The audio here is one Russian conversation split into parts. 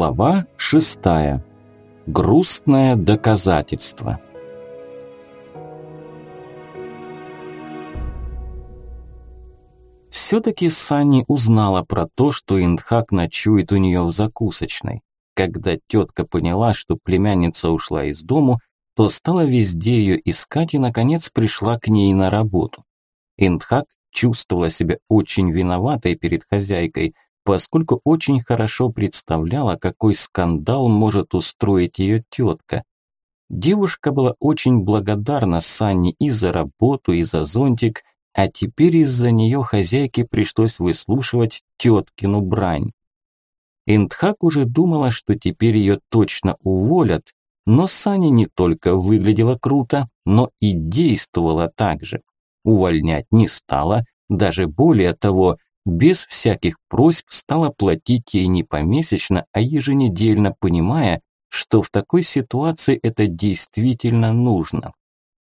Глава шестая. Грустное доказательство. Все-таки Санни узнала про то, что Индхак ночует у нее в закусочной. Когда тетка поняла, что племянница ушла из дому, то стала везде ее искать и, наконец, пришла к ней на работу. Индхак чувствовала себя очень виноватой перед хозяйкой, поскольку очень хорошо представляла, какой скандал может устроить ее тетка. Девушка была очень благодарна Санне и за работу, и за зонтик, а теперь из-за нее хозяйке пришлось выслушивать теткину брань. Индхак уже думала, что теперь ее точно уволят, но Саня не только выглядела круто, но и действовала так же. Увольнять не стала, даже более того, без всяких просьб стала платить ей не помесячно, а еженедельно, понимая, что в такой ситуации это действительно нужно.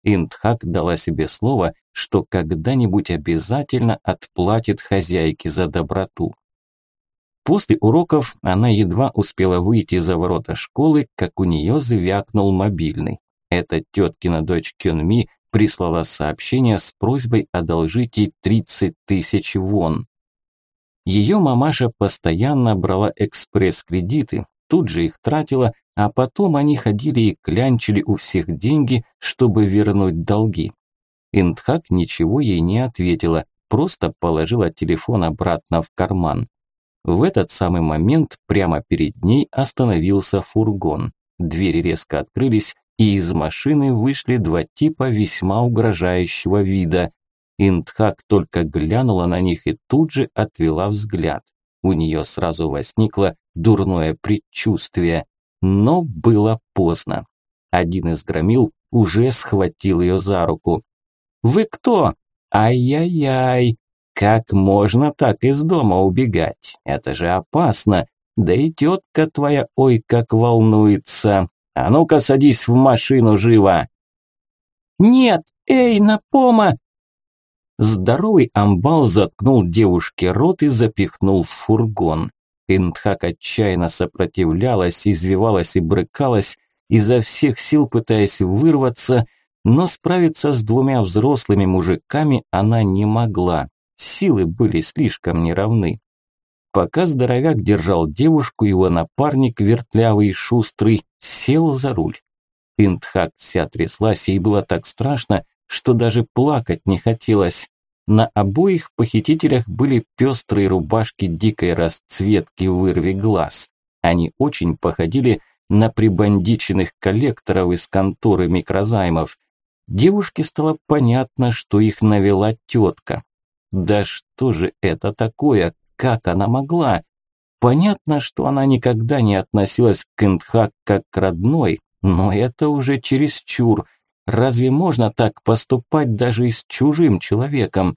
Индхак дала себе слово, что когда-нибудь обязательно отплатит хозяйке за доброту. После уроков она едва успела выйти за ворота школы, как у нее звякнул мобильный. Это теткина дочь Кёнми прислала сообщение с просьбой одолжить ей 30 тысяч вон. Ее мамаша постоянно брала экспресс-кредиты, тут же их тратила, а потом они ходили и клянчили у всех деньги, чтобы вернуть долги. Индхак ничего ей не ответила, просто положила телефон обратно в карман. В этот самый момент прямо перед ней остановился фургон. Двери резко открылись, и из машины вышли два типа весьма угрожающего вида. Индхак только глянула на них и тут же отвела взгляд. У нее сразу возникло дурное предчувствие, но было поздно. Один из громил уже схватил ее за руку. «Вы кто? Ай-яй-яй! Как можно так из дома убегать? Это же опасно! Да и тетка твоя, ой, как волнуется! А ну-ка садись в машину живо!» «Нет, эй, на пома!» Здоровый амбал заткнул девушке рот и запихнул в фургон. Индхак отчаянно сопротивлялась, извивалась и брыкалась, изо всех сил пытаясь вырваться, но справиться с двумя взрослыми мужиками она не могла. Силы были слишком неравны. Пока здоровяк держал девушку, его напарник, вертлявый и шустрый, сел за руль. Индхак вся тряслась, ей было так страшно, что даже плакать не хотелось. На обоих похитителях были пестрые рубашки дикой расцветки вырви глаз. Они очень походили на прибандиченных коллекторов из конторы микрозаймов. Девушке стало понятно, что их навела тетка. Да что же это такое? Как она могла? Понятно, что она никогда не относилась к Эндхак как к родной, но это уже чересчур – Разве можно так поступать даже и с чужим человеком?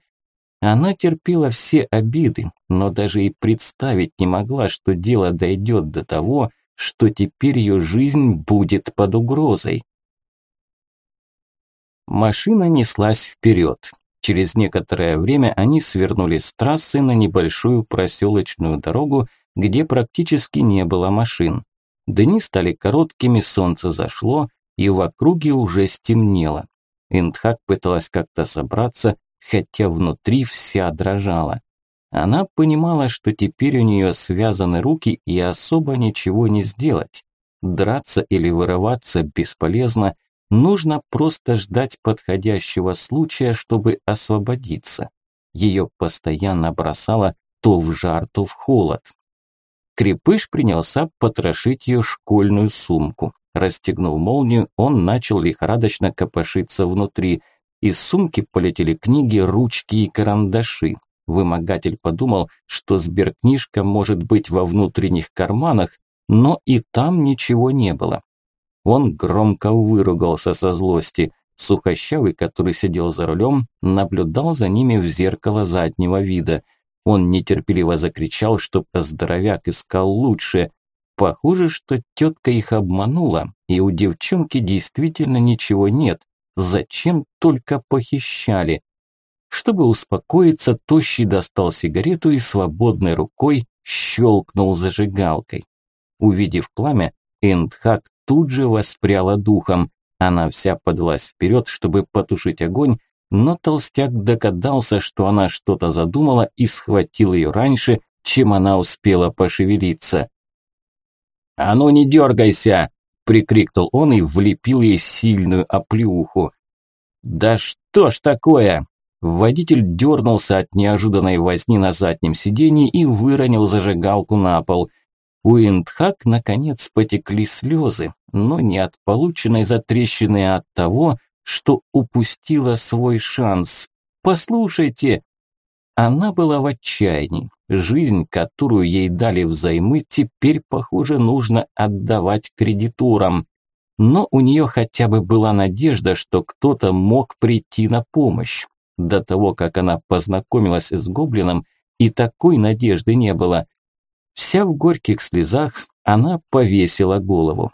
Она терпела все обиды, но даже и представить не могла, что дело дойдет до того, что теперь ее жизнь будет под угрозой. Машина неслась вперед. Через некоторое время они свернули с трассы на небольшую проселочную дорогу, где практически не было машин. Дни стали короткими, солнце зашло, и в округе уже стемнело. Индхак пыталась как-то собраться, хотя внутри вся дрожала. Она понимала, что теперь у нее связаны руки и особо ничего не сделать. Драться или вырываться бесполезно, нужно просто ждать подходящего случая, чтобы освободиться. Ее постоянно бросало то в жар, то в холод. Крепыш принялся потрошить ее школьную сумку. Расстегнув молнию, он начал лихорадочно копошиться внутри. Из сумки полетели книги, ручки и карандаши. Вымогатель подумал, что сберкнижка может быть во внутренних карманах, но и там ничего не было. Он громко выругался со злости. Сухощавый, который сидел за рулем, наблюдал за ними в зеркало заднего вида. Он нетерпеливо закричал, что здоровяк искал лучше. Похоже, что тетка их обманула, и у девчонки действительно ничего нет. Зачем только похищали? Чтобы успокоиться, Тощий достал сигарету и свободной рукой щелкнул зажигалкой. Увидев пламя, Эндхак тут же воспряла духом. Она вся подалась вперед, чтобы потушить огонь, но толстяк догадался, что она что-то задумала и схватил ее раньше, чем она успела пошевелиться. «А ну не дергайся!» – прикрикнул он и влепил ей сильную оплеуху. «Да что ж такое?» Водитель дернулся от неожиданной возни на заднем сиденье и выронил зажигалку на пол – у Индхак, наконец, потекли слезы, но не от полученной затрещины, а от того, что упустила свой шанс. «Послушайте!» Она была в отчаянии. Жизнь, которую ей дали взаймы, теперь, похоже, нужно отдавать кредиторам. Но у нее хотя бы была надежда, что кто-то мог прийти на помощь. До того, как она познакомилась с гоблином, и такой надежды не было. Вся в горьких слезах, она повесила голову.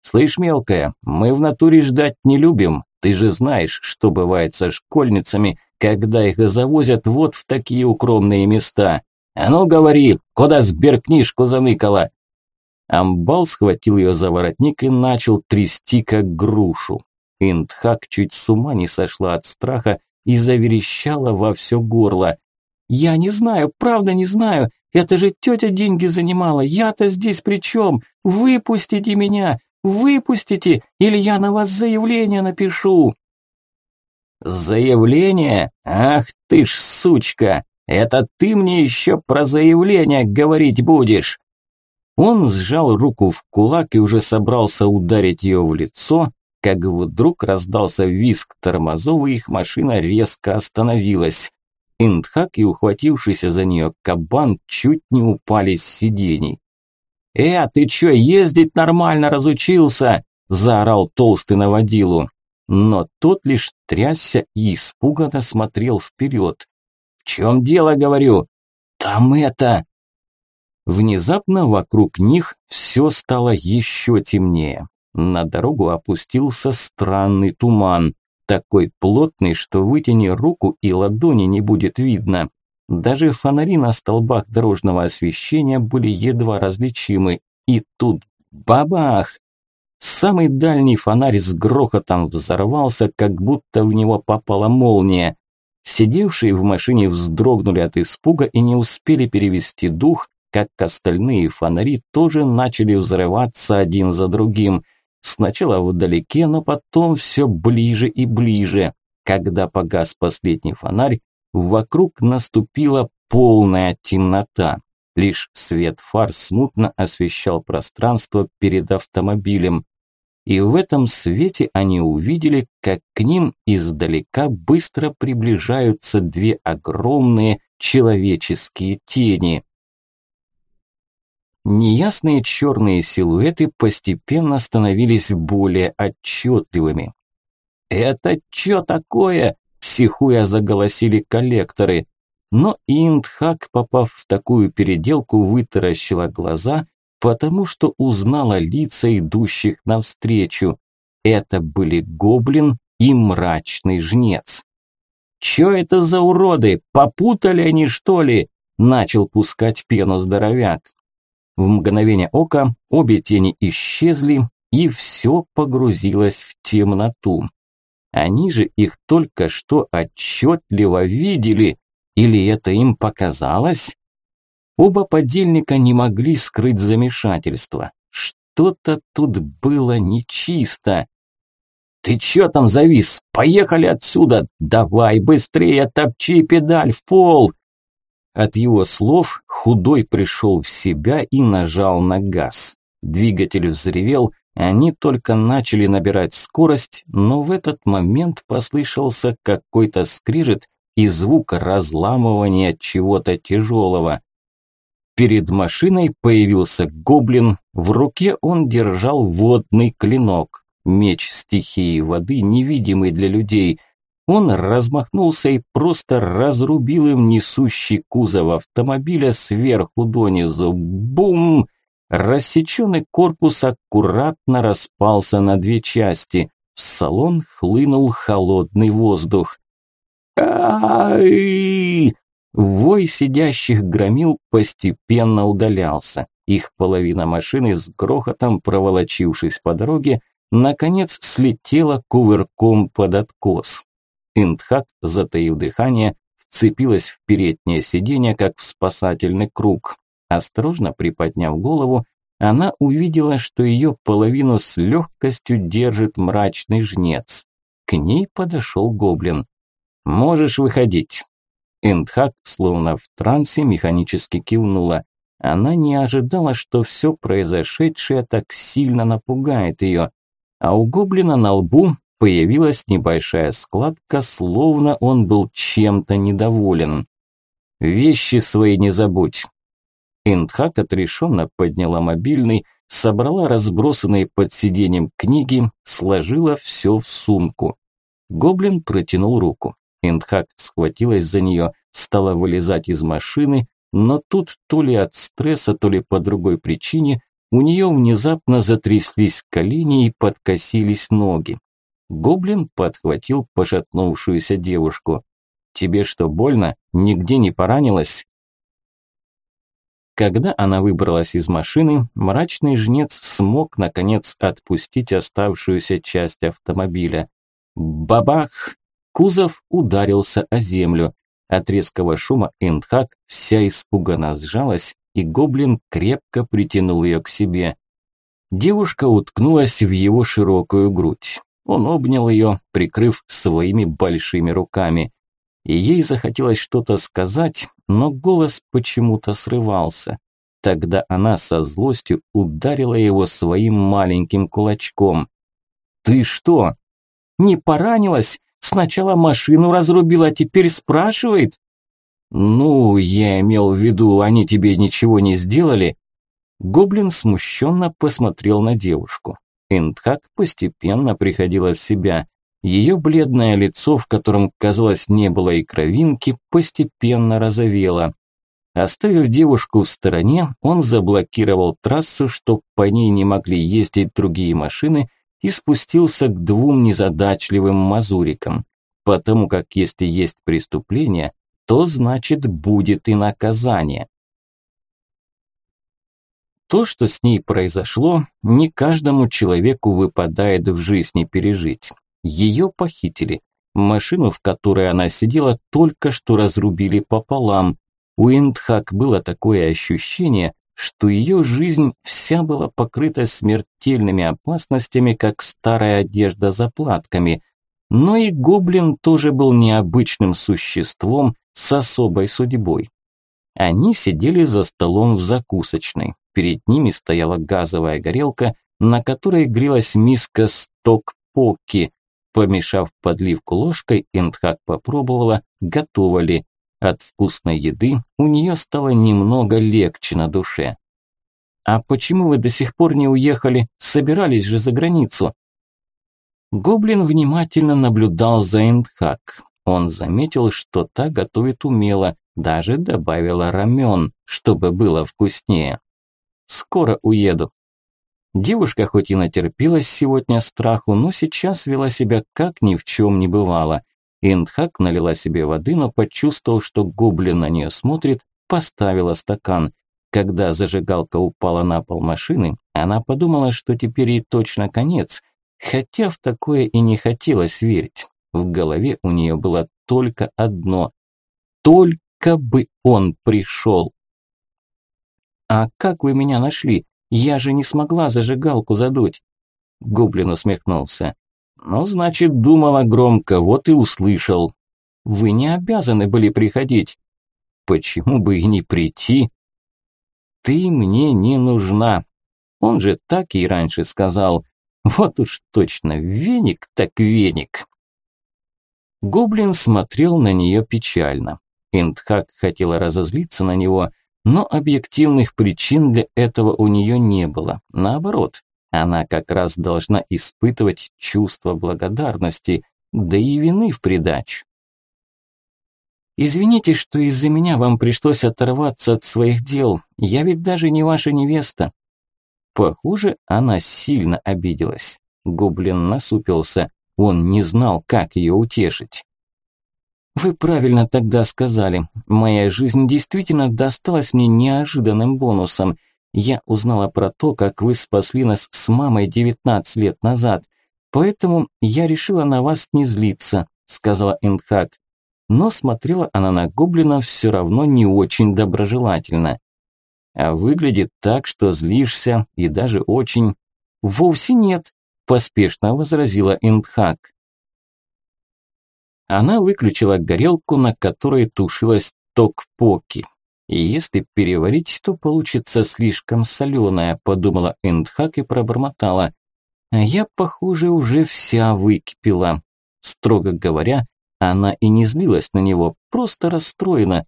«Слышь, мелкая, мы в натуре ждать не любим. Ты же знаешь, что бывает со школьницами, когда их завозят вот в такие укромные места. А ну говори, куда сберкнижку заныкала?» Амбал схватил ее за воротник и начал трясти, как грушу. Индхак чуть с ума не сошла от страха и заверещала во все горло. «Я не знаю, правда не знаю. Это же тетя деньги занимала. Я-то здесь при чем? Выпустите меня! Выпустите, или я на вас заявление напишу!» «Заявление? Ах ты ж сучка! Это ты мне еще про заявление говорить будешь!» Он сжал руку в кулак и уже собрался ударить ее в лицо, как вдруг раздался визг тормозов, и их машина резко остановилась. Индхак и ухватившийся за нее кабан чуть не упали с сидений. «Э, ты чё, ездить нормально разучился?» – заорал толстый на водилу. Но тот лишь трясся и испуганно смотрел вперед. «В чем дело, говорю?» «Там это...» Внезапно вокруг них все стало еще темнее. На дорогу опустился странный туман такой плотный, что вытяни руку и ладони не будет видно. Даже фонари на столбах дорожного освещения были едва различимы. И тут бабах! Самый дальний фонарь с грохотом взорвался, как будто в него попала молния. Сидевшие в машине вздрогнули от испуга и не успели перевести дух, как остальные фонари тоже начали взрываться один за другим – Сначала вдалеке, но потом все ближе и ближе. Когда погас последний фонарь, вокруг наступила полная темнота. Лишь свет фар смутно освещал пространство перед автомобилем. И в этом свете они увидели, как к ним издалека быстро приближаются две огромные человеческие тени. Неясные черные силуэты постепенно становились более отчетливыми. «Это что такое?» – психуя заголосили коллекторы. Но Индхак, попав в такую переделку, вытаращила глаза, потому что узнала лица идущих навстречу. Это были гоблин и мрачный жнец. «Чё это за уроды? Попутали они, что ли?» – начал пускать пену здоровяк. В мгновение ока обе тени исчезли, и все погрузилось в темноту. Они же их только что отчетливо видели, или это им показалось? Оба подельника не могли скрыть замешательство. Что-то тут было нечисто. «Ты чё там завис? Поехали отсюда! Давай быстрее топчи педаль в пол!» От его слов худой пришел в себя и нажал на газ. Двигатель взревел, они только начали набирать скорость, но в этот момент послышался какой-то скрижет и звук разламывания чего-то тяжелого. Перед машиной появился гоблин, в руке он держал водный клинок, меч стихии воды, невидимый для людей – он размахнулся и просто разрубил им несущий кузов автомобиля сверху донизу. Бум! Рассеченный корпус аккуратно распался на две части. В салон хлынул холодный воздух. Ай! Вой сидящих громил постепенно удалялся. их половина машины с грохотом проволочившись по дороге, наконец слетела кувырком под откос. Индхак, затаив дыхание, вцепилась в переднее сиденье, как в спасательный круг. Осторожно приподняв голову, она увидела, что ее половину с легкостью держит мрачный жнец. К ней подошел гоблин. «Можешь выходить». Эндхак, словно в трансе, механически кивнула. Она не ожидала, что все произошедшее так сильно напугает ее. А у гоблина на лбу появилась небольшая складка, словно он был чем-то недоволен. «Вещи свои не забудь». Эндхак отрешенно подняла мобильный, собрала разбросанные под сиденьем книги, сложила все в сумку. Гоблин протянул руку. Эндхак схватилась за нее, стала вылезать из машины, но тут то ли от стресса, то ли по другой причине у нее внезапно затряслись колени и подкосились ноги. Гоблин подхватил пошатнувшуюся девушку. «Тебе что, больно? Нигде не поранилась?» Когда она выбралась из машины, мрачный жнец смог, наконец, отпустить оставшуюся часть автомобиля. Бабах! Кузов ударился о землю. От резкого шума Эндхак вся испуганно сжалась, и гоблин крепко притянул ее к себе. Девушка уткнулась в его широкую грудь. Он обнял ее, прикрыв своими большими руками. И ей захотелось что-то сказать, но голос почему-то срывался. Тогда она со злостью ударила его своим маленьким кулачком. «Ты что?» «Не поранилась? Сначала машину разрубила, а теперь спрашивает?» «Ну, я имел в виду, они тебе ничего не сделали?» Гоблин смущенно посмотрел на девушку. Эндхак постепенно приходила в себя. Ее бледное лицо, в котором, казалось, не было и кровинки, постепенно розовело. Оставив девушку в стороне, он заблокировал трассу, чтобы по ней не могли ездить другие машины, и спустился к двум незадачливым мазурикам. Потому как если есть преступление, то значит будет и наказание. То, что с ней произошло, не каждому человеку выпадает в жизни пережить. Ее похитили. Машину, в которой она сидела, только что разрубили пополам. У Индхак было такое ощущение, что ее жизнь вся была покрыта смертельными опасностями, как старая одежда заплатками. Но и гоблин тоже был необычным существом с особой судьбой. Они сидели за столом в закусочной. Перед ними стояла газовая горелка, на которой грелась миска сток-поки. Помешав подливку ложкой, Эндхак попробовала, готова ли. От вкусной еды у нее стало немного легче на душе. «А почему вы до сих пор не уехали? Собирались же за границу?» Гоблин внимательно наблюдал за Эндхак. Он заметил, что та готовит умело, даже добавила рамен, чтобы было вкуснее. «Скоро уеду», Девушка хоть и натерпелась сегодня страху, но сейчас вела себя как ни в чем не бывало. Индхак налила себе воды, но почувствовал, что гоблин на нее смотрит, поставила стакан. Когда зажигалка упала на пол машины, она подумала, что теперь ей точно конец, хотя в такое и не хотелось верить. В голове у нее было только одно – только бы он пришел. «А как вы меня нашли?» Я же не смогла зажигалку задуть. Гоблин усмехнулся. Ну, значит, думала громко, вот и услышал. Вы не обязаны были приходить. Почему бы и не прийти? Ты мне не нужна. Он же так и раньше сказал. Вот уж точно, веник так веник. Гоблин смотрел на нее печально. Индхак хотела разозлиться на него, но объективных причин для этого у нее не было. Наоборот, она как раз должна испытывать чувство благодарности, да и вины в придачу. «Извините, что из-за меня вам пришлось оторваться от своих дел. Я ведь даже не ваша невеста». Похоже, она сильно обиделась. Гоблин насупился. Он не знал, как ее утешить. Вы правильно тогда сказали. Моя жизнь действительно досталась мне неожиданным бонусом. Я узнала про то, как вы спасли нас с мамой 19 лет назад. Поэтому я решила на вас не злиться, сказала Эндхак. Но смотрела она на гоблина все равно не очень доброжелательно. А выглядит так, что злишься и даже очень. Вовсе нет, поспешно возразила Эндхак. Она выключила горелку, на которой тушилась токпоки. И если переварить, то получится слишком соленая, подумала Эндхак и пробормотала. А я, похоже, уже вся выкипела. Строго говоря, она и не злилась на него, просто расстроена.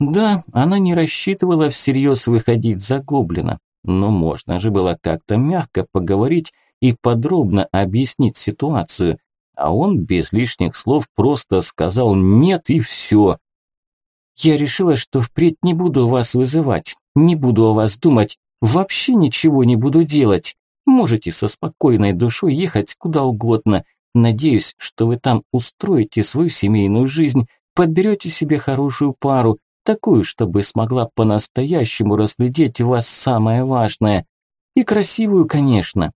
Да, она не рассчитывала всерьез выходить за гоблина, но можно же было как-то мягко поговорить и подробно объяснить ситуацию, а он без лишних слов просто сказал «нет» и все. Я решила, что впредь не буду вас вызывать, не буду о вас думать, вообще ничего не буду делать. Можете со спокойной душой ехать куда угодно. Надеюсь, что вы там устроите свою семейную жизнь, подберете себе хорошую пару, такую, чтобы смогла по-настоящему разглядеть в вас самое важное. И красивую, конечно.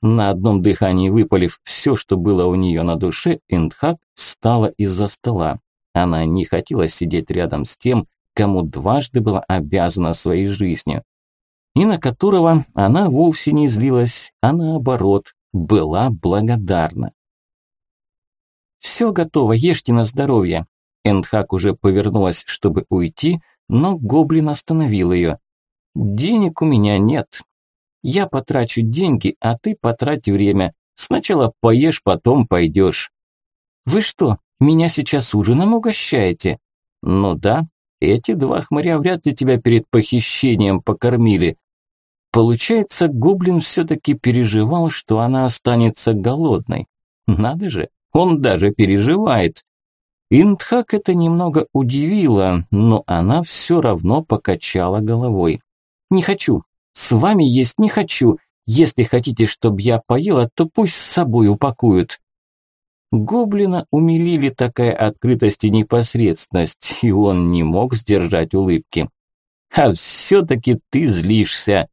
На одном дыхании выпалив все, что было у нее на душе, Эндхак встала из-за стола. Она не хотела сидеть рядом с тем, кому дважды была обязана своей жизнью. И на которого она вовсе не злилась, а наоборот, была благодарна. «Все готово, ешьте на здоровье». Эндхак уже повернулась, чтобы уйти, но гоблин остановил ее. «Денег у меня нет. Я потрачу деньги, а ты потрать время. Сначала поешь, потом пойдешь». «Вы что, меня сейчас ужином угощаете?» «Ну да, эти два хмыря вряд ли тебя перед похищением покормили». Получается, гоблин все-таки переживал, что она останется голодной. Надо же, он даже переживает. Индхак это немного удивило, но она все равно покачала головой. «Не хочу. С вами есть не хочу. Если хотите, чтобы я поела, то пусть с собой упакуют». Гоблина умилили такая открытость и непосредственность, и он не мог сдержать улыбки. «А все-таки ты злишься!»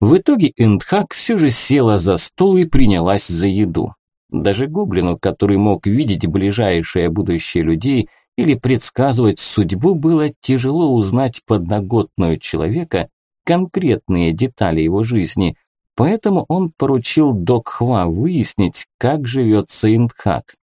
В итоге Эндхак все же села за стол и принялась за еду. Даже гоблину, который мог видеть ближайшее будущее людей или предсказывать судьбу, было тяжело узнать подноготную человека конкретные детали его жизни – Поэтому он поручил Докхва выяснить, как живет Саиндхак.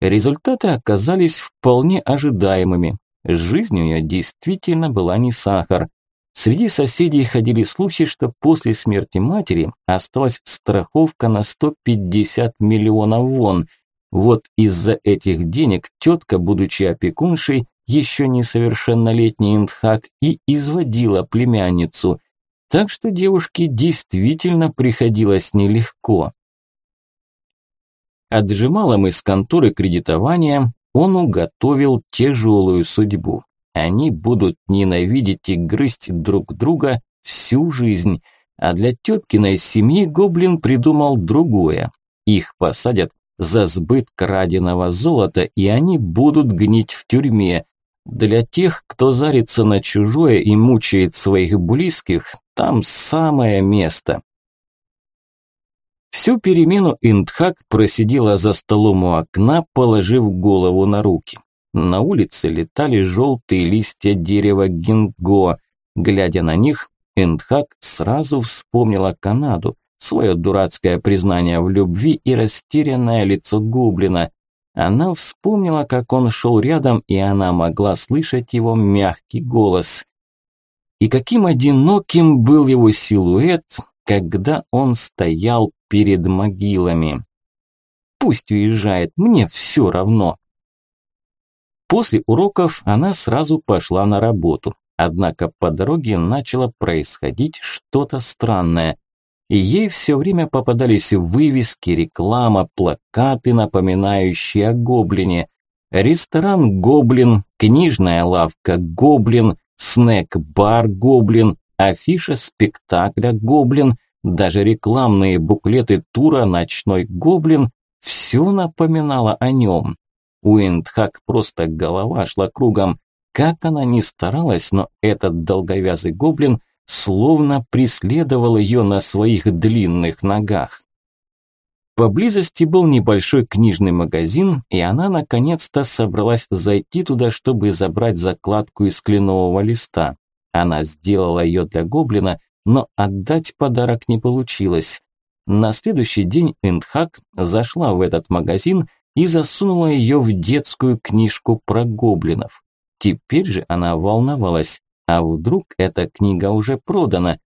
Результаты оказались вполне ожидаемыми. Жизнь у нее действительно была не сахар. Среди соседей ходили слухи, что после смерти матери осталась страховка на 150 миллионов вон. Вот из-за этих денег тетка, будучи опекуншей, еще несовершеннолетний Индхак и изводила племянницу – так что девушке действительно приходилось нелегко. Отжималом из конторы кредитования он уготовил тяжелую судьбу. Они будут ненавидеть и грызть друг друга всю жизнь, а для теткиной семьи Гоблин придумал другое. Их посадят за сбыт краденого золота, и они будут гнить в тюрьме. Для тех, кто зарится на чужое и мучает своих близких, там самое место. Всю перемену Индхак просидела за столом у окна, положив голову на руки. На улице летали желтые листья дерева гинго. Глядя на них, Индхак сразу вспомнила Канаду, свое дурацкое признание в любви и растерянное лицо гоблина. Она вспомнила, как он шел рядом, и она могла слышать его мягкий голос. И каким одиноким был его силуэт, когда он стоял перед могилами. Пусть уезжает, мне все равно. После уроков она сразу пошла на работу. Однако по дороге начало происходить что-то странное. И ей все время попадались вывески, реклама, плакаты, напоминающие о гоблине. Ресторан «Гоблин», книжная лавка «Гоблин», снэк-бар «Гоблин», афиша спектакля «Гоблин», даже рекламные буклеты тура «Ночной гоблин» – все напоминало о нем. У Эндхак просто голова шла кругом. Как она ни старалась, но этот долговязый гоблин словно преследовал ее на своих длинных ногах. Поблизости был небольшой книжный магазин, и она наконец-то собралась зайти туда, чтобы забрать закладку из кленового листа. Она сделала ее для гоблина, но отдать подарок не получилось. На следующий день Эндхак зашла в этот магазин и засунула ее в детскую книжку про гоблинов. Теперь же она волновалась, а вдруг эта книга уже продана?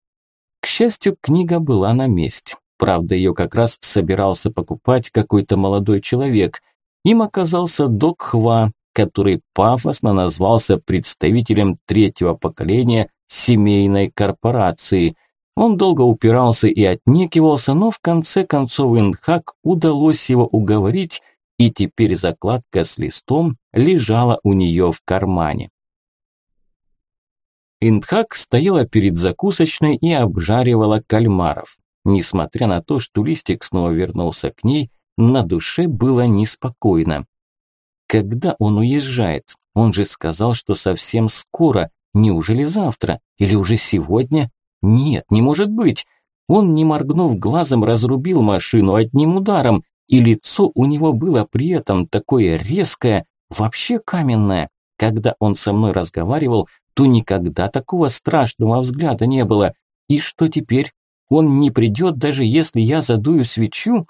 К счастью, книга была на месте. Правда, ее как раз собирался покупать какой-то молодой человек. Им оказался Док Хва, который пафосно назвался представителем третьего поколения семейной корпорации. Он долго упирался и отнекивался, но в конце концов Инхак удалось его уговорить, и теперь закладка с листом лежала у нее в кармане. Индхак стояла перед закусочной и обжаривала кальмаров. Несмотря на то, что листик снова вернулся к ней, на душе было неспокойно. Когда он уезжает? Он же сказал, что совсем скоро. Неужели завтра? Или уже сегодня? Нет, не может быть. Он, не моргнув глазом, разрубил машину одним ударом, и лицо у него было при этом такое резкое, вообще каменное. Когда он со мной разговаривал, то никогда такого страшного взгляда не было. И что теперь? Он не придет, даже если я задую свечу?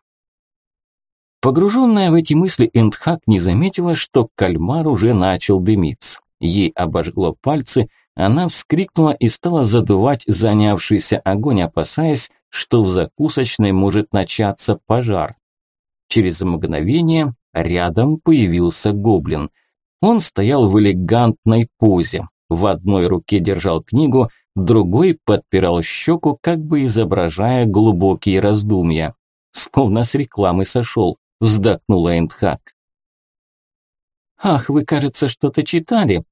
Погруженная в эти мысли, Эндхак не заметила, что кальмар уже начал дымиться. Ей обожгло пальцы, она вскрикнула и стала задувать занявшийся огонь, опасаясь, что в закусочной может начаться пожар. Через мгновение рядом появился гоблин. Он стоял в элегантной позе. В одной руке держал книгу, другой подпирал щеку, как бы изображая глубокие раздумья. Словно с рекламы сошел, вздохнула Эндхак. «Ах, вы, кажется, что-то читали?»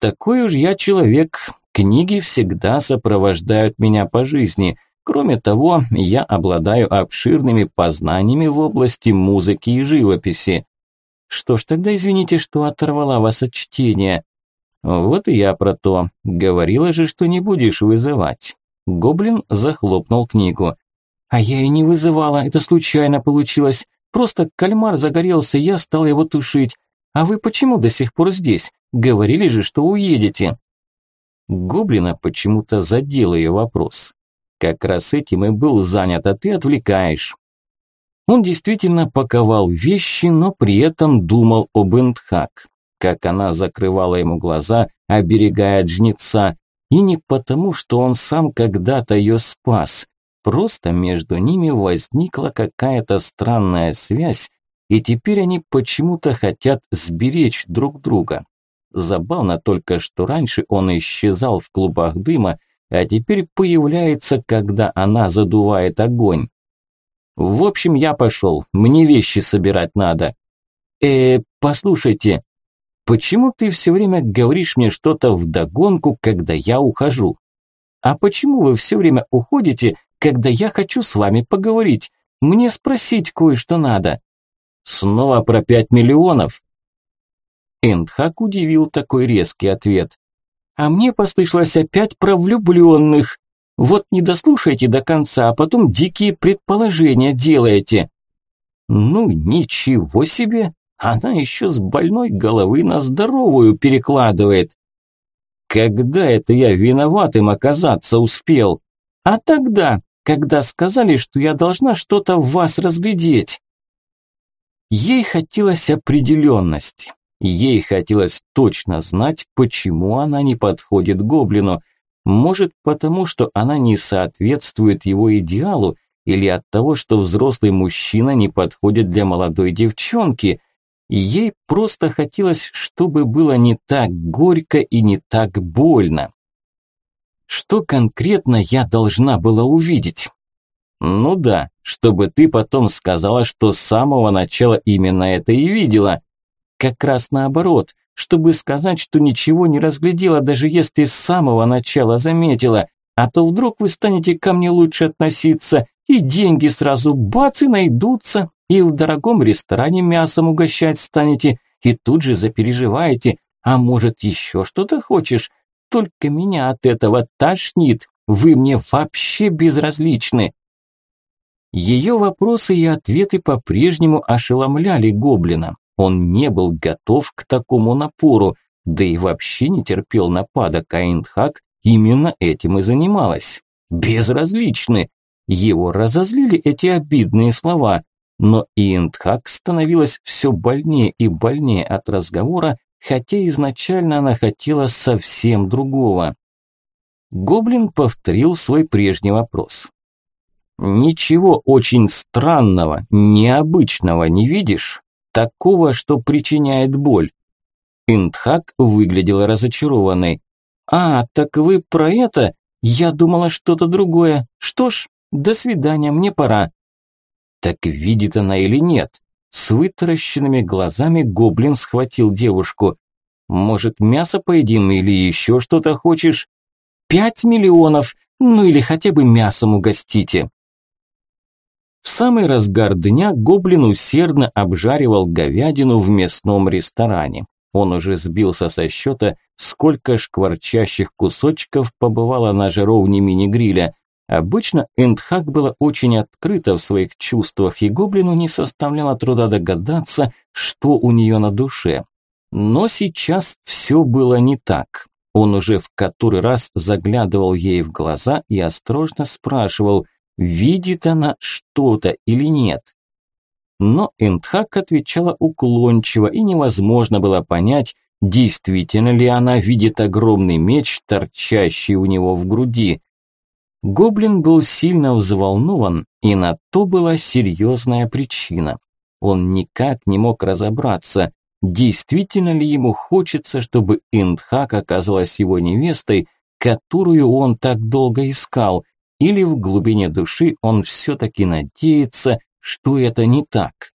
«Такой уж я человек. Книги всегда сопровождают меня по жизни. Кроме того, я обладаю обширными познаниями в области музыки и живописи. Что ж, тогда извините, что оторвала вас от чтения. Вот и я про то. Говорила же, что не будешь вызывать. Гоблин захлопнул книгу. А я и не вызывала, это случайно получилось. Просто кальмар загорелся, я стала его тушить. А вы почему до сих пор здесь? Говорили же, что уедете. Гоблина почему-то задел ее вопрос. Как раз этим и был занят, а ты отвлекаешь. Он действительно паковал вещи, но при этом думал об Эндхак как она закрывала ему глаза, оберегая от жнеца, и не потому, что он сам когда-то ее спас. Просто между ними возникла какая-то странная связь, и теперь они почему-то хотят сберечь друг друга. Забавно только, что раньше он исчезал в клубах дыма, а теперь появляется, когда она задувает огонь. В общем, я пошел, мне вещи собирать надо. Э, послушайте, Почему ты все время говоришь мне что-то вдогонку, когда я ухожу? А почему вы все время уходите, когда я хочу с вами поговорить? Мне спросить кое-что надо. Снова про пять миллионов. Эндхак удивил такой резкий ответ. А мне послышалось опять про влюбленных. Вот не дослушайте до конца, а потом дикие предположения делаете. Ну, ничего себе, она еще с больной головы на здоровую перекладывает. Когда это я виноватым оказаться успел? А тогда, когда сказали, что я должна что-то в вас разглядеть. Ей хотелось определенности. Ей хотелось точно знать, почему она не подходит гоблину. Может, потому что она не соответствует его идеалу, или от того, что взрослый мужчина не подходит для молодой девчонки – и ей просто хотелось, чтобы было не так горько и не так больно. Что конкретно я должна была увидеть? Ну да, чтобы ты потом сказала, что с самого начала именно это и видела. Как раз наоборот, чтобы сказать, что ничего не разглядела, даже если с самого начала заметила, а то вдруг вы станете ко мне лучше относиться, и деньги сразу бац и найдутся и в дорогом ресторане мясом угощать станете, и тут же запереживаете, а может еще что-то хочешь, только меня от этого тошнит, Вы мне вообще безразличны. Ее вопросы и ответы по-прежнему ошеломляли гоблина. Он не был готов к такому напору, да и вообще не терпел нападок, а Индхак именно этим и занималась. Безразличны. Его разозлили эти обидные слова, но Индхак становилась все больнее и больнее от разговора, хотя изначально она хотела совсем другого. Гоблин повторил свой прежний вопрос. «Ничего очень странного, необычного не видишь? Такого, что причиняет боль?» Индхак выглядела разочарованной. «А, так вы про это? Я думала что-то другое. Что ж, до свидания, мне пора». Так видит она или нет? С вытаращенными глазами гоблин схватил девушку. «Может, мясо поедим или еще что-то хочешь?» «Пять миллионов! Ну или хотя бы мясом угостите!» В самый разгар дня гоблин усердно обжаривал говядину в мясном ресторане. Он уже сбился со счета, сколько шкварчащих кусочков побывало на жаровне мини-гриля. Обычно Эндхак была очень открыта в своих чувствах, и гоблину не составляло труда догадаться, что у нее на душе. Но сейчас все было не так. Он уже в который раз заглядывал ей в глаза и осторожно спрашивал, видит она что-то или нет. Но Эндхак отвечала уклончиво, и невозможно было понять, действительно ли она видит огромный меч, торчащий у него в груди. Гоблин был сильно взволнован, и на то была серьезная причина. Он никак не мог разобраться, действительно ли ему хочется, чтобы Индхак оказалась его невестой, которую он так долго искал, или в глубине души он все-таки надеется, что это не так.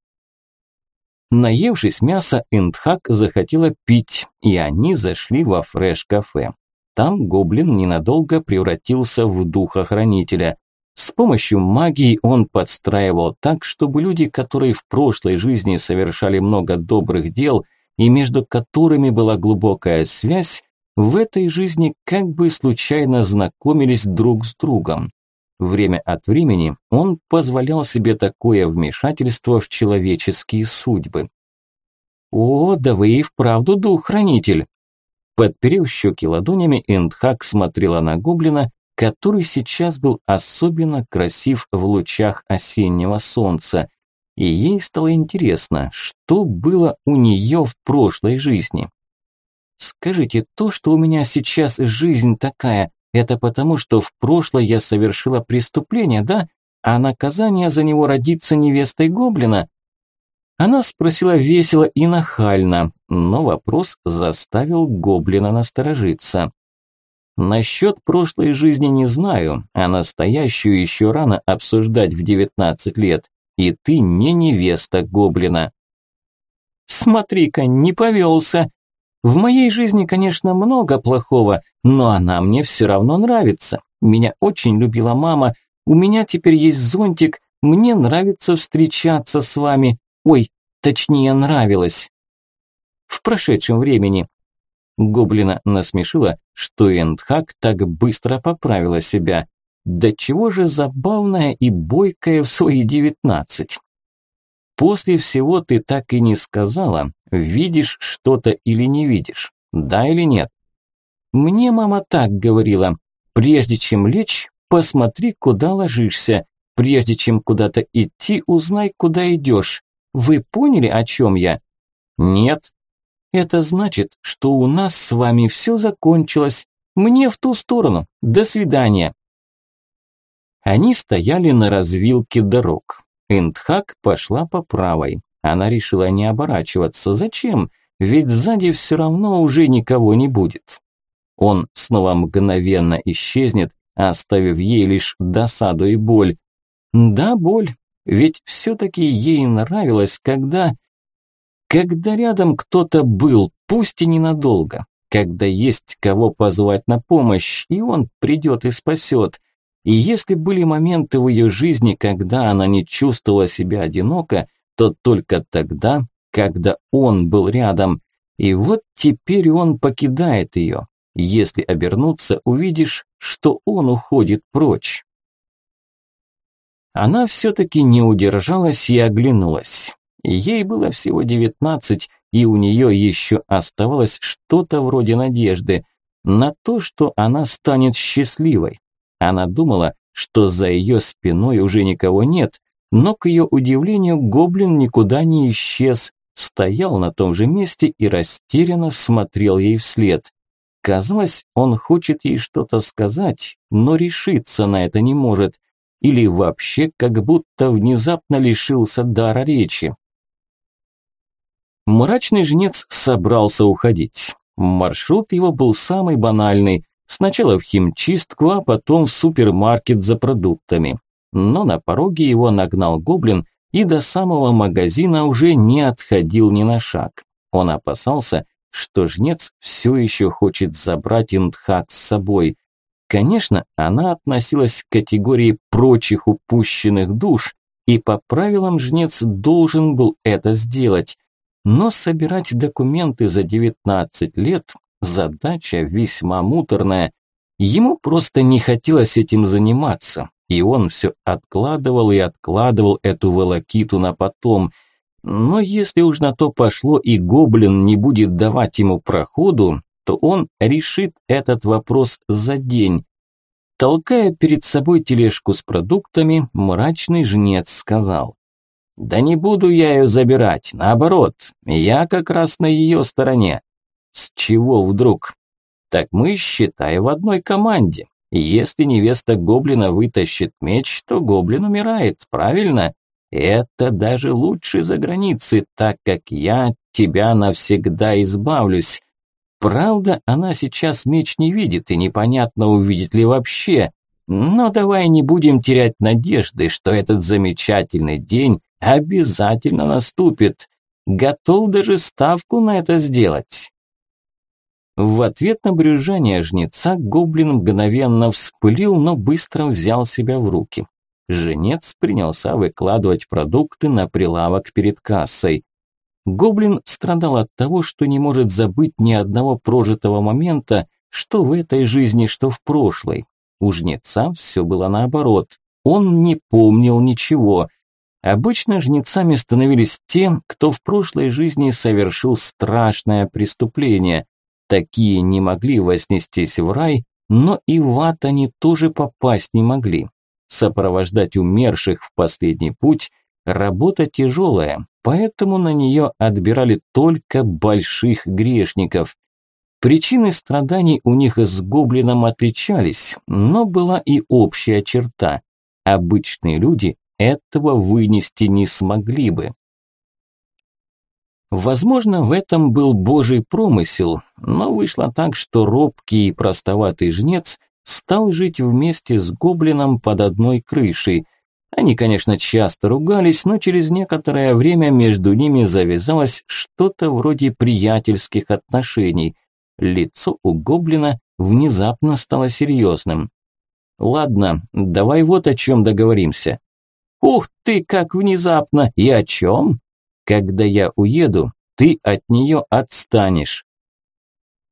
Наевшись мяса, Индхак захотела пить, и они зашли во фреш-кафе. Там гоблин ненадолго превратился в духохранителя. С помощью магии он подстраивал так, чтобы люди, которые в прошлой жизни совершали много добрых дел и между которыми была глубокая связь, в этой жизни как бы случайно знакомились друг с другом. Время от времени он позволял себе такое вмешательство в человеческие судьбы. «О, да вы и вправду дух-хранитель!» Подперев щеки ладонями, Эндхак смотрела на гоблина, который сейчас был особенно красив в лучах осеннего солнца. И ей стало интересно, что было у нее в прошлой жизни. «Скажите, то, что у меня сейчас жизнь такая, это потому, что в прошлое я совершила преступление, да? А наказание за него родиться невестой гоблина? Она спросила весело и нахально, но вопрос заставил гоблина насторожиться. Насчет прошлой жизни не знаю, а настоящую еще рано обсуждать в 19 лет. И ты не невеста гоблина. Смотри-ка, не повелся, в моей жизни, конечно, много плохого, но она мне все равно нравится. Меня очень любила мама, у меня теперь есть зонтик, мне нравится встречаться с вами. Ой, точнее, нравилось. В прошедшем времени. Гоблина насмешила, что Эндхак так быстро поправила себя. Да чего же забавная и бойкая в свои девятнадцать. После всего ты так и не сказала, видишь что-то или не видишь, да или нет? Мне мама так говорила, прежде чем лечь, посмотри, куда ложишься, прежде чем куда-то идти, узнай, куда идешь. Вы поняли, о чем я? Нет. Это значит, что у нас с вами все закончилось. Мне в ту сторону. До свидания. Они стояли на развилке дорог. Индхак пошла по правой. Она решила не оборачиваться. Зачем? Ведь сзади все равно уже никого не будет. Он снова мгновенно исчезнет, оставив ей лишь досаду и боль. Да, боль. Ведь все-таки ей нравилось, когда... Когда рядом кто-то был, пусть и ненадолго. Когда есть кого позвать на помощь, и он придет и спасет. И если были моменты в ее жизни, когда она не чувствовала себя одиноко, то только тогда, когда он был рядом. И вот теперь он покидает ее. Если обернуться, увидишь, что он уходит прочь. Она все-таки не удержалась и оглянулась. Ей было всего девятнадцать, и у нее еще оставалось что-то вроде надежды на то, что она станет счастливой. Она думала, что за ее спиной уже никого нет, но к ее удивлению гоблин никуда не исчез, стоял на том же месте и растерянно смотрел ей вслед. Казалось, он хочет ей что-то сказать, но решиться на это не может, или вообще как будто внезапно лишился дара речи. Мрачный жнец собрался уходить. Маршрут его был самый банальный. Сначала в химчистку, а потом в супермаркет за продуктами. Но на пороге его нагнал гоблин и до самого магазина уже не отходил ни на шаг. Он опасался, что жнец все еще хочет забрать Индхак с собой. Конечно, она относилась к категории прочих упущенных душ, и по правилам жнец должен был это сделать. Но собирать документы за 19 лет – задача весьма муторная. Ему просто не хотелось этим заниматься, и он все откладывал и откладывал эту волокиту на потом. Но если уж на то пошло и гоблин не будет давать ему проходу, то он решит этот вопрос за день. Толкая перед собой тележку с продуктами, мрачный жнец сказал. Да не буду я ее забирать, наоборот, я как раз на ее стороне. С чего вдруг? Так мы, считай, в одной команде. Если невеста гоблина вытащит меч, то гоблин умирает, правильно? Это даже лучше за границы, так как я от тебя навсегда избавлюсь. Правда, она сейчас меч не видит, и непонятно, увидит ли вообще. Но давай не будем терять надежды, что этот замечательный день Обязательно наступит. Готов даже ставку на это сделать. В ответ на брюзжание жнеца гоблин мгновенно вспылил, но быстро взял себя в руки. Женец принялся выкладывать продукты на прилавок перед кассой. Гоблин страдал от того, что не может забыть ни одного прожитого момента, что в этой жизни, что в прошлой. У жнеца все было наоборот. Он не помнил ничего. Обычно жнецами становились те, кто в прошлой жизни совершил страшное преступление. Такие не могли вознестись в рай, но и в ад они тоже попасть не могли. Сопровождать умерших в последний путь – работа тяжелая, поэтому на нее отбирали только больших грешников. Причины страданий у них с гоблином отличались, но была и общая черта. Обычные люди этого вынести не смогли бы. Возможно, в этом был божий промысел, но вышло так, что робкий и простоватый жнец стал жить вместе с гоблином под одной крышей. Они, конечно, часто ругались, но через некоторое время между ними завязалось что-то вроде приятельских отношений. Лицо у гоблина внезапно стало серьезным. «Ладно, давай вот о чем договоримся. Ух ты, как внезапно! И о чем? Когда я уеду, ты от нее отстанешь.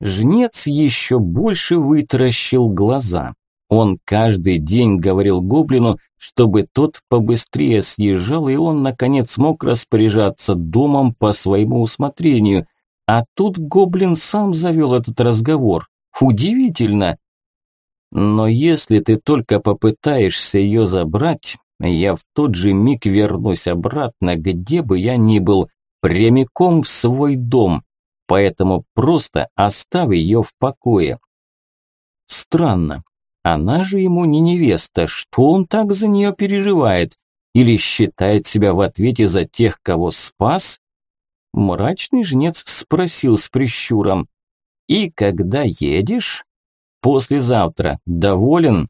Жнец еще больше вытаращил глаза. Он каждый день говорил гоблину, чтобы тот побыстрее съезжал, и он, наконец, мог распоряжаться домом по своему усмотрению. А тут гоблин сам завел этот разговор. Удивительно. Но если ты только попытаешься ее забрать, я в тот же миг вернусь обратно, где бы я ни был, прямиком в свой дом, поэтому просто оставь ее в покое. Странно, она же ему не невеста, что он так за нее переживает? Или считает себя в ответе за тех, кого спас? Мрачный жнец спросил с прищуром. «И когда едешь?» «Послезавтра. Доволен?»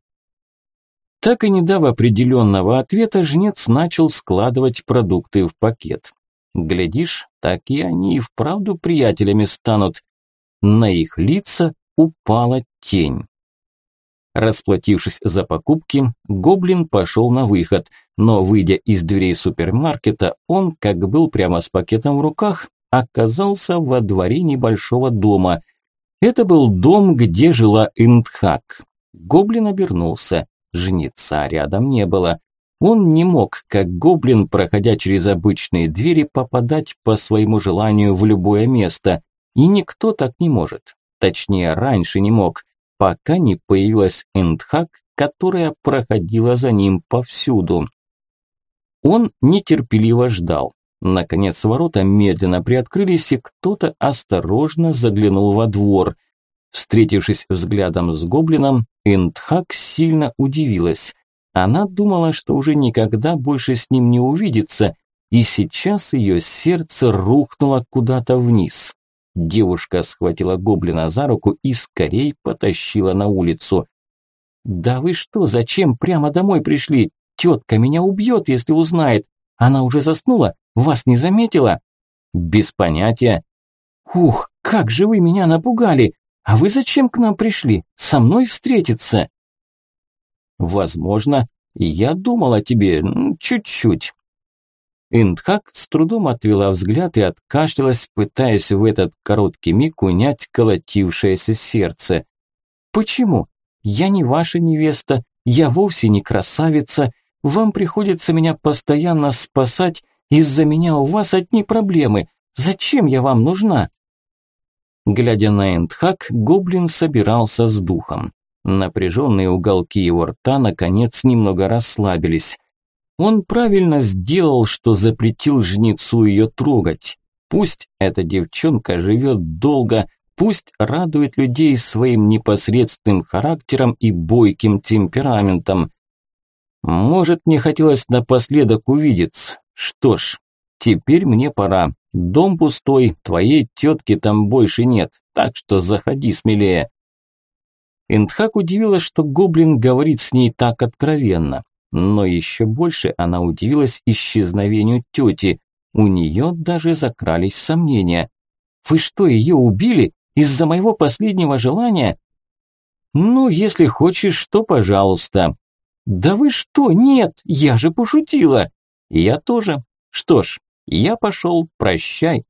Так и не дав определенного ответа, жнец начал складывать продукты в пакет. Глядишь, так и они и вправду приятелями станут. На их лица упала тень. Расплатившись за покупки, гоблин пошел на выход, но выйдя из дверей супермаркета, он, как был прямо с пакетом в руках, оказался во дворе небольшого дома. Это был дом, где жила Индхак. Гоблин обернулся. Жнеца рядом не было. Он не мог, как гоблин, проходя через обычные двери, попадать по своему желанию в любое место. И никто так не может. Точнее, раньше не мог, пока не появилась Эндхак, которая проходила за ним повсюду. Он нетерпеливо ждал. Наконец ворота медленно приоткрылись, и кто-то осторожно заглянул во двор. Встретившись взглядом с гоблином, Эндхак сильно удивилась. Она думала, что уже никогда больше с ним не увидится, и сейчас ее сердце рухнуло куда-то вниз. Девушка схватила гоблина за руку и скорей потащила на улицу. «Да вы что, зачем прямо домой пришли? Тетка меня убьет, если узнает. Она уже заснула? Вас не заметила?» «Без понятия». «Ух, как же вы меня напугали! А вы зачем к нам пришли? Со мной встретиться?» «Возможно. Я думал о тебе чуть-чуть». Индхак с трудом отвела взгляд и откашлялась, пытаясь в этот короткий миг унять колотившееся сердце. «Почему? Я не ваша невеста, я вовсе не красавица, вам приходится меня постоянно спасать, из-за меня у вас одни проблемы. Зачем я вам нужна?» Глядя на Эндхак, гоблин собирался с духом. Напряженные уголки его рта наконец немного расслабились. Он правильно сделал, что запретил жнецу ее трогать. Пусть эта девчонка живет долго, пусть радует людей своим непосредственным характером и бойким темпераментом. Может, мне хотелось напоследок увидеться. Что ж, теперь мне пора. Дом пустой, твоей тетки там больше нет, так что заходи смелее. Эндхак удивилась, что гоблин говорит с ней так откровенно. Но еще больше она удивилась исчезновению тети. У нее даже закрались сомнения. «Вы что, ее убили? Из-за моего последнего желания?» «Ну, если хочешь, то пожалуйста». «Да вы что, нет, я же пошутила!» «Я тоже. Что ж, я пошел, прощай».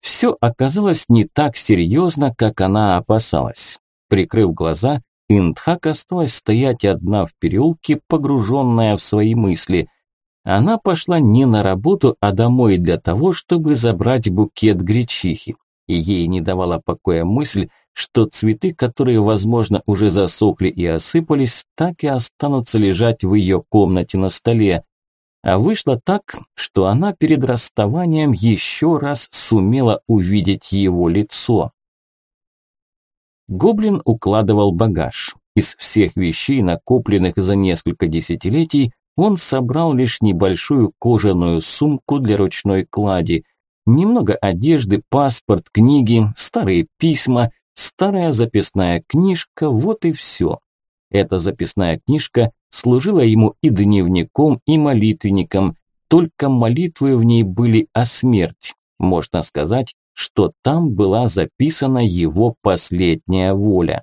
Все оказалось не так серьезно, как она опасалась. Прикрыв глаза, Индхак осталась стоять одна в переулке, погруженная в свои мысли. Она пошла не на работу, а домой для того, чтобы забрать букет гречихи. И ей не давала покоя мысль, что цветы, которые, возможно, уже засохли и осыпались, так и останутся лежать в ее комнате на столе. А вышло так, что она перед расставанием еще раз сумела увидеть его лицо. Гоблин укладывал багаж. Из всех вещей, накопленных за несколько десятилетий, он собрал лишь небольшую кожаную сумку для ручной клади, немного одежды, паспорт, книги, старые письма, старая записная книжка, вот и все. Эта записная книжка служила ему и дневником, и молитвенником, только молитвы в ней были о смерти. Можно сказать, что там была записана его последняя воля.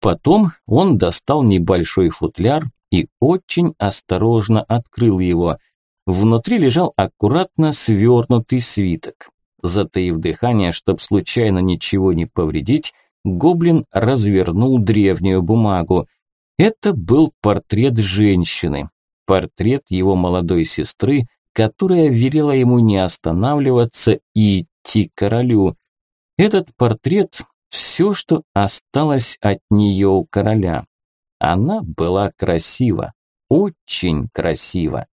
Потом он достал небольшой футляр и очень осторожно открыл его. Внутри лежал аккуратно свернутый свиток. Затаив дыхание, чтобы случайно ничего не повредить, гоблин развернул древнюю бумагу. Это был портрет женщины. Портрет его молодой сестры, которая велела ему не останавливаться и идти к королю. Этот портрет – все, что осталось от нее у короля. Она была красива, очень красива.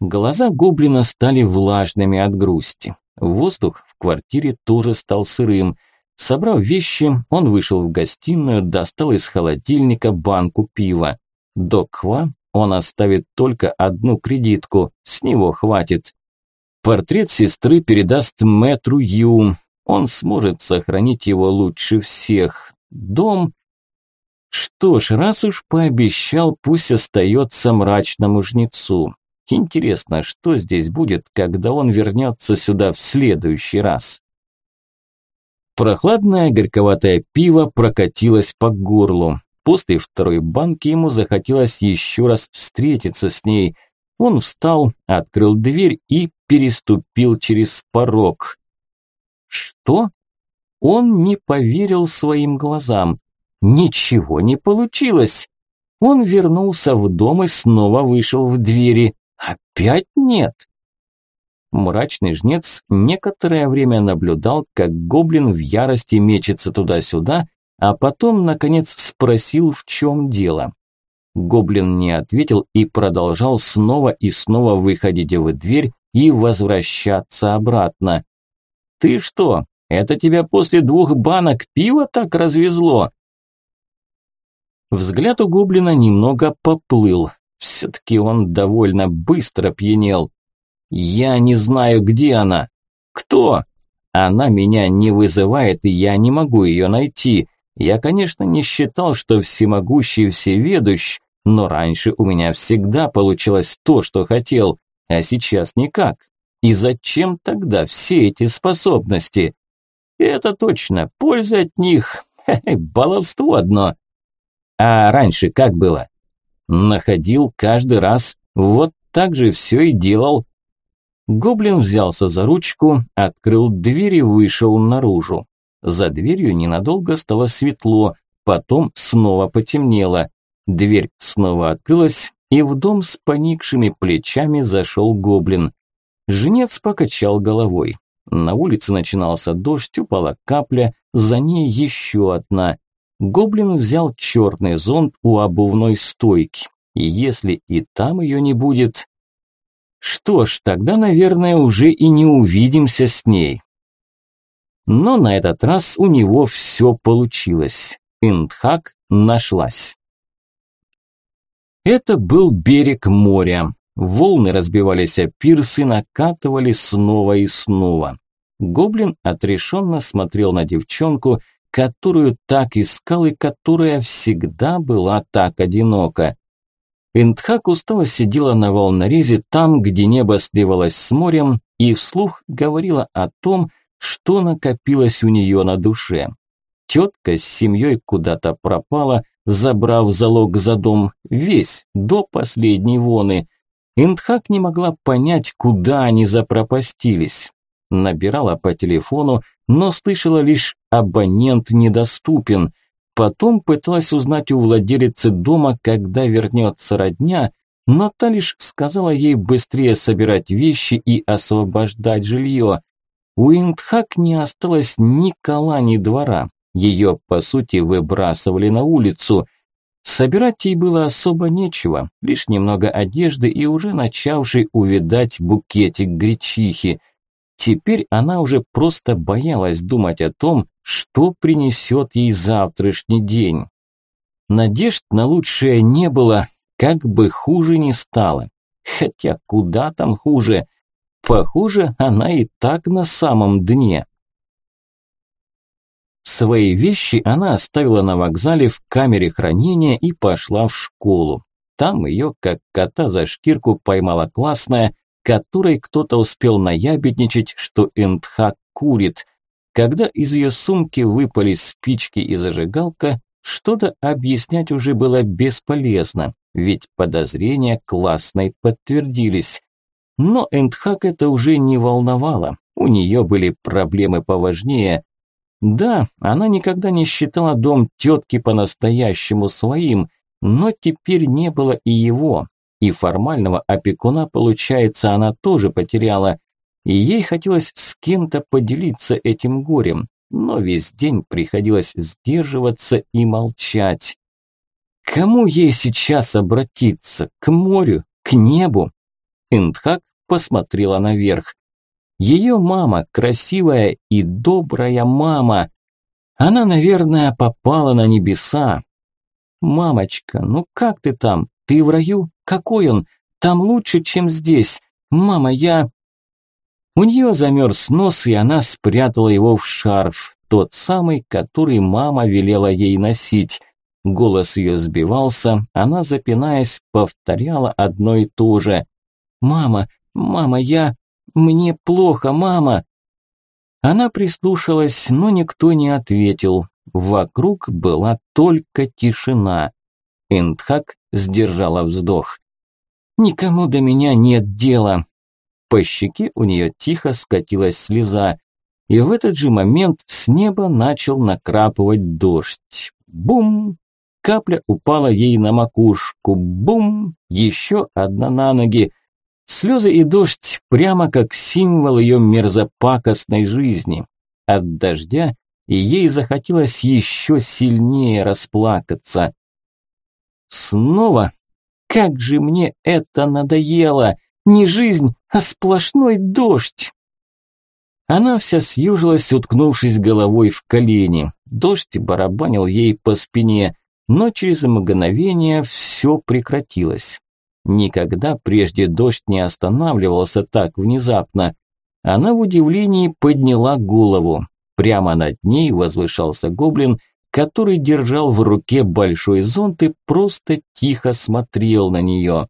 Глаза гоблина стали влажными от грусти. Воздух в квартире тоже стал сырым. Собрав вещи, он вышел в гостиную, достал из холодильника банку пива. Докхва он оставит только одну кредитку, с него хватит. Портрет сестры передаст мэтру Ю. Он сможет сохранить его лучше всех. Дом... Что ж, раз уж пообещал, пусть остается мрачному жнецу. Интересно, что здесь будет, когда он вернется сюда в следующий раз? Прохладное горьковатое пиво прокатилось по горлу. После второй банки ему захотелось еще раз встретиться с ней. Он встал, открыл дверь и переступил через порог. Что? Он не поверил своим глазам. Ничего не получилось. Он вернулся в дом и снова вышел в двери. Опять нет. Мрачный жнец некоторое время наблюдал, как гоблин в ярости мечется туда-сюда, а потом, наконец, спросил, в чем дело. Гоблин не ответил и продолжал снова и снова выходить в дверь и возвращаться обратно. «Ты что, это тебя после двух банок пива так развезло?» Взгляд у гоблина немного поплыл. Все-таки он довольно быстро пьянел. «Я не знаю, где она». «Кто?» «Она меня не вызывает, и я не могу ее найти. Я, конечно, не считал, что всемогущий всеведущ, но раньше у меня всегда получилось то, что хотел, а сейчас никак. И зачем тогда все эти способности? Это точно, польза от них, хе -хе, баловство одно. А раньше как было? Находил каждый раз, вот так же все и делал. Гоблин взялся за ручку, открыл дверь и вышел наружу. За дверью ненадолго стало светло, потом снова потемнело. Дверь снова открылась, и в дом с поникшими плечами зашел гоблин. Жнец покачал головой. На улице начинался дождь, упала капля, за ней еще одна. Гоблин взял черный зонт у обувной стойки. И если и там ее не будет... Что ж, тогда, наверное, уже и не увидимся с ней. Но на этот раз у него все получилось. Индхак нашлась. Это был берег моря. Волны разбивались о пирсы, накатывали снова и снова. Гоблин отрешенно смотрел на девчонку, которую так искал и которая всегда была так одинока. Индхак устало сидела на волнорезе там, где небо сливалось с морем, и вслух говорила о том, что накопилось у нее на душе. Тетка с семьей куда-то пропала, забрав залог за дом, весь, до последней воны. Индхак не могла понять, куда они запропастились. Набирала по телефону, но слышала лишь «абонент недоступен». Потом пыталась узнать у владелицы дома, когда вернется родня, но та лишь сказала ей быстрее собирать вещи и освобождать жилье. У Индхак не осталось ни кола, ни двора. Ее, по сути, выбрасывали на улицу. Собирать ей было особо нечего, лишь немного одежды и уже начавший увидать букетик гречихи. Теперь она уже просто боялась думать о том, что принесет ей завтрашний день. Надежд на лучшее не было, как бы хуже не стало. Хотя куда там хуже? Похоже, она и так на самом дне. Свои вещи она оставила на вокзале в камере хранения и пошла в школу. Там ее, как кота за шкирку, поймала классная, которой кто-то успел наябедничать, что Эндхак курит. Когда из ее сумки выпали спички и зажигалка, что-то объяснять уже было бесполезно, ведь подозрения классной подтвердились. Но Эндхак это уже не волновало, у нее были проблемы поважнее, да, она никогда не считала дом тетки по-настоящему своим, но теперь не было и его. И формального опекуна, получается, она тоже потеряла. И ей хотелось с кем-то поделиться этим горем, но весь день приходилось сдерживаться и молчать. Кому ей сейчас обратиться? К морю? К небу? Индхак посмотрела наверх. Ее мама, красивая и добрая мама. Она, наверное, попала на небеса. Мамочка, ну как ты там? Ты в раю? Какой он? Там лучше, чем здесь. Мама, я... У нее замерз нос, и она спрятала его в шарф, тот самый, который мама велела ей носить. Голос ее сбивался, она, запинаясь, повторяла одно и то же. «Мама, мама, я... Мне плохо, мама!» Она прислушалась, но никто не ответил. Вокруг была только тишина. Эндхак сдержала вздох. «Никому до меня нет дела». По щеке у нее тихо скатилась слеза. и в этот же момент с неба начал накрапывать дождь. Бум! Капля упала ей на макушку. Бум! Еще одна на ноги. Слезы и дождь прямо как символ ее мерзопакостной жизни. От дождя ей захотелось еще сильнее расплакаться. Снова? Как же мне это надоело! Не жизнь, а сплошной дождь! Она вся съежилась, уткнувшись головой в колени. Дождь барабанил ей по спине, но через мгновение все прекратилось. Никогда прежде дождь не останавливался так внезапно. Она в удивлении подняла голову. Прямо над ней возвышался гоблин, который держал в руке большой зонт и просто тихо смотрел на нее.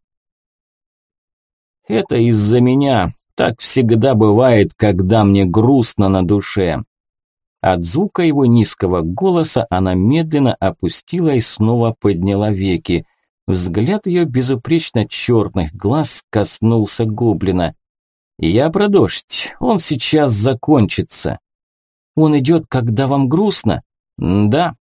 «Это из-за меня. Так всегда бывает, когда мне грустно на душе». От звука его низкого голоса она медленно опустила и снова подняла веки. Взгляд ее безупречно черных глаз коснулся гоблина. «Я про дождь. Он сейчас закончится». «Он идет, когда вам грустно?» «Да».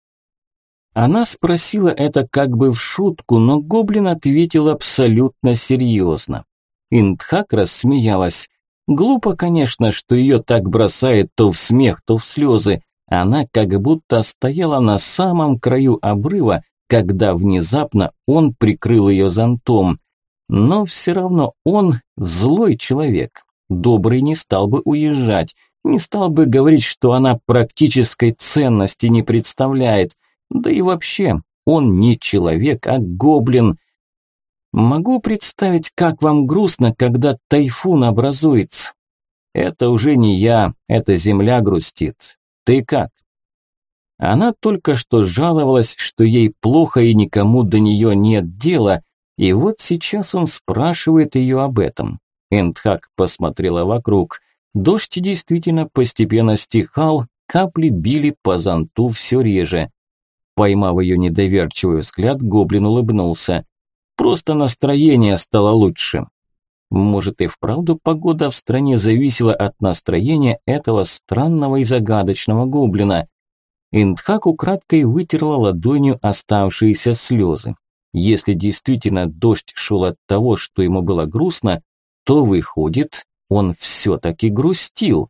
Она спросила это как бы в шутку, но гоблин ответил абсолютно серьезно. Индхак рассмеялась. Глупо, конечно, что ее так бросает то в смех, то в слезы. Она как будто стояла на самом краю обрыва, когда внезапно он прикрыл ее зонтом. Но все равно он злой человек. Добрый не стал бы уезжать, не стал бы говорить, что она практической ценности не представляет. Да и вообще, он не человек, а гоблин. Могу представить, как вам грустно, когда тайфун образуется. Это уже не я, это земля грустит. Ты как? Она только что жаловалась, что ей плохо и никому до нее нет дела, и вот сейчас он спрашивает ее об этом. Эндхак посмотрела вокруг. Дождь действительно постепенно стихал, капли били по зонту все реже. Поймав ее недоверчивый взгляд, гоблин улыбнулся. Просто настроение стало лучше. Может и вправду погода в стране зависела от настроения этого странного и загадочного гоблина. Индхак украдкой вытерла ладонью оставшиеся слезы. Если действительно дождь шел от того, что ему было грустно, то выходит, он все-таки грустил.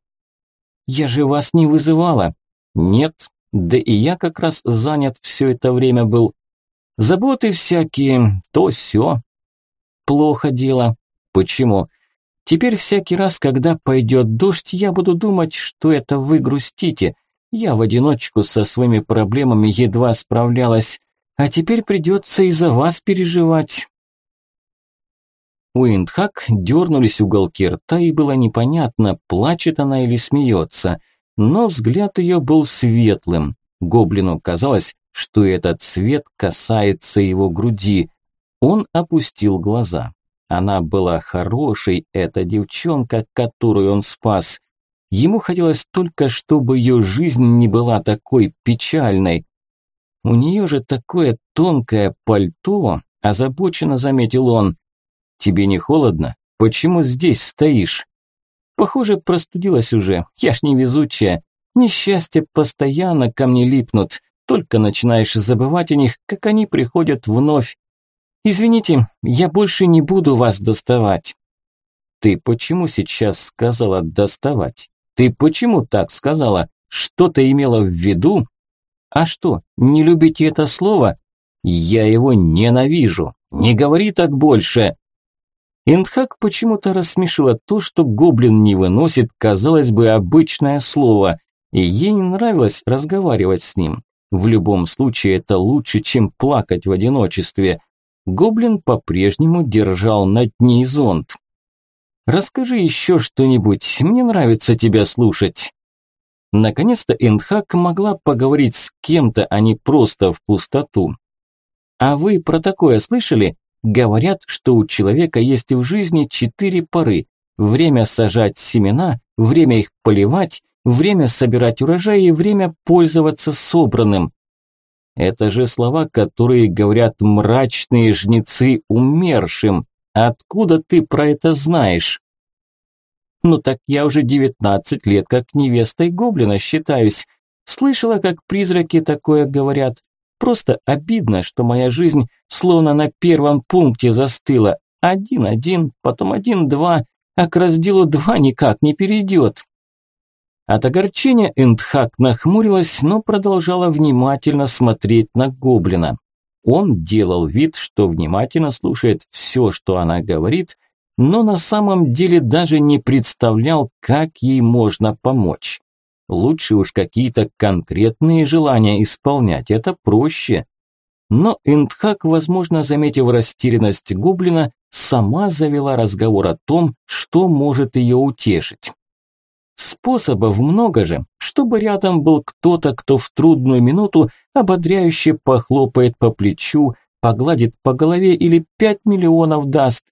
«Я же вас не вызывала». «Нет, да и я как раз занят все это время был. Заботы всякие, то все. Плохо дело. Почему? Теперь всякий раз, когда пойдет дождь, я буду думать, что это вы грустите. Я в одиночку со своими проблемами едва справлялась, а теперь придется из-за вас переживать. У Индхак дернулись уголки рта, и было непонятно, плачет она или смеется. Но взгляд ее был светлым. Гоблину казалось, что этот свет касается его груди. Он опустил глаза. Она была хорошей, эта девчонка, которую он спас. Ему хотелось только, чтобы ее жизнь не была такой печальной. У нее же такое тонкое пальто, озабоченно заметил он. Тебе не холодно? Почему здесь стоишь? Похоже, простудилась уже. Я ж невезучая. Несчастья постоянно ко мне липнут. Только начинаешь забывать о них, как они приходят вновь. Извините, я больше не буду вас доставать. Ты почему сейчас сказала доставать? Ты почему так сказала? Что ты имела в виду? А что, не любите это слово? Я его ненавижу. Не говори так больше. Индхак почему-то рассмешила то, что гоблин не выносит, казалось бы, обычное слово, и ей не нравилось разговаривать с ним. В любом случае это лучше, чем плакать в одиночестве. Гоблин по-прежнему держал над ней зонт. Расскажи еще что-нибудь, мне нравится тебя слушать. Наконец-то Эндхак могла поговорить с кем-то, а не просто в пустоту. А вы про такое слышали? Говорят, что у человека есть в жизни четыре поры. Время сажать семена, время их поливать, время собирать урожай и время пользоваться собранным. Это же слова, которые говорят мрачные жнецы умершим. Откуда ты про это знаешь? Ну так я уже девятнадцать лет как невестой гоблина считаюсь. Слышала, как призраки такое говорят. Просто обидно, что моя жизнь словно на первом пункте застыла. Один-один, потом один-два, а к разделу два никак не перейдет. От огорчения Эндхак нахмурилась, но продолжала внимательно смотреть на гоблина. Он делал вид, что внимательно слушает все, что она говорит, но на самом деле даже не представлял, как ей можно помочь. Лучше уж какие-то конкретные желания исполнять, это проще. Но Эндхак, возможно, заметив растерянность гоблина, сама завела разговор о том, что может ее утешить. Способов много же, чтобы рядом был кто-то, кто в трудную минуту ободряюще похлопает по плечу, погладит по голове или пять миллионов даст.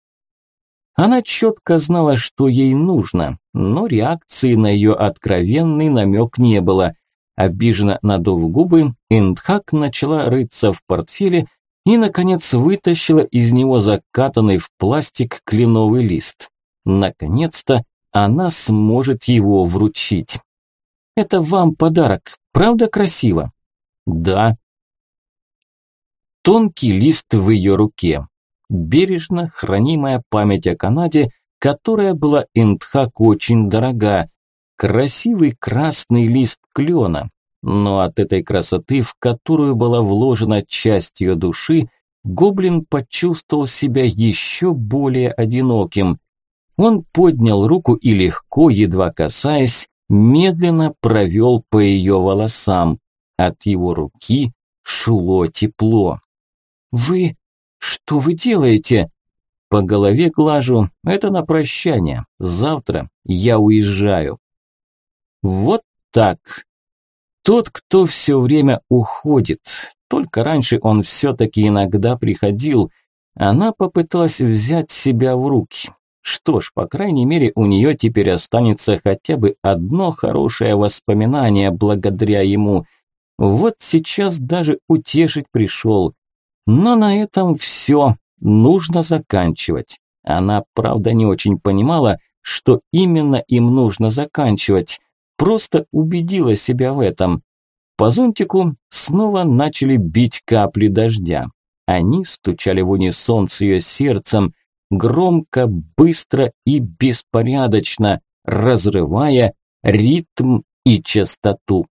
Она четко знала, что ей нужно, но реакции на ее откровенный намек не было. Обиженно надув губы, Эндхак начала рыться в портфеле и, наконец, вытащила из него закатанный в пластик кленовый лист. Наконец-то она сможет его вручить. Это вам подарок, правда красиво? Да. Тонкий лист в ее руке. Бережно хранимая память о Канаде, которая была Эндхак очень дорога. Красивый красный лист клена. Но от этой красоты, в которую была вложена часть ее души, гоблин почувствовал себя еще более одиноким. Он поднял руку и легко, едва касаясь, медленно провел по ее волосам. От его руки шло тепло. «Вы... что вы делаете?» «По голове глажу. Это на прощание. Завтра я уезжаю». Вот так. Тот, кто все время уходит. Только раньше он все-таки иногда приходил. Она попыталась взять себя в руки. Что ж, по крайней мере, у нее теперь останется хотя бы одно хорошее воспоминание благодаря ему. Вот сейчас даже утешить пришел. Но на этом все. Нужно заканчивать. Она, правда, не очень понимала, что именно им нужно заканчивать. Просто убедила себя в этом. По зонтику снова начали бить капли дождя. Они стучали в унисон с ее сердцем, громко, быстро и беспорядочно, разрывая ритм и частоту.